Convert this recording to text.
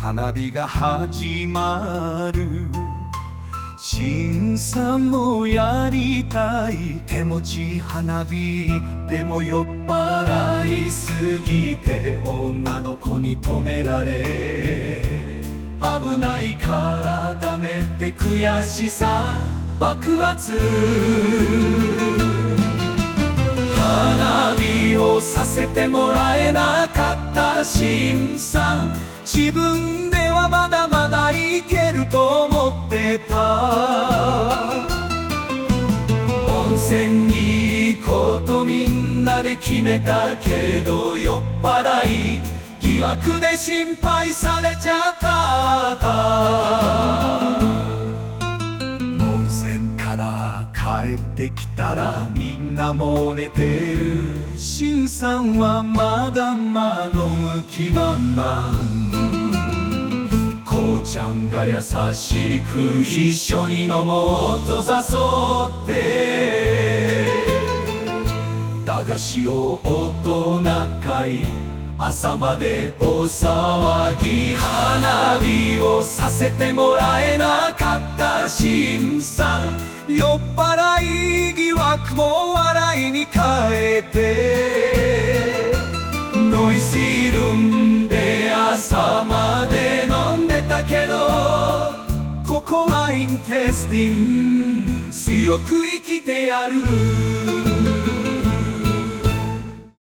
花火が始まる。新さんもやりたい手持ち花火でも酔っ払いすぎて女の子に止められ。危ないからダメって悔しさ。爆発。花火をさせてもらえなかった新さん。自分ではまだまだいけると思ってた。温泉に行こうとみんなで決めたけど酔っ払い疑惑で心配されちゃった。帰ってきたらみんなもう寝てる。新さんはまだまだむ気満々こうちゃんが優しく一緒に飲もうと誘って。駄菓子を大人会朝まで大騒ぎ花火をさせてもらえなかった新さん。酔っ払い疑惑も笑いに変えてノイシールンで朝まで飲んでたけどここはインテスティン強く生きてやる。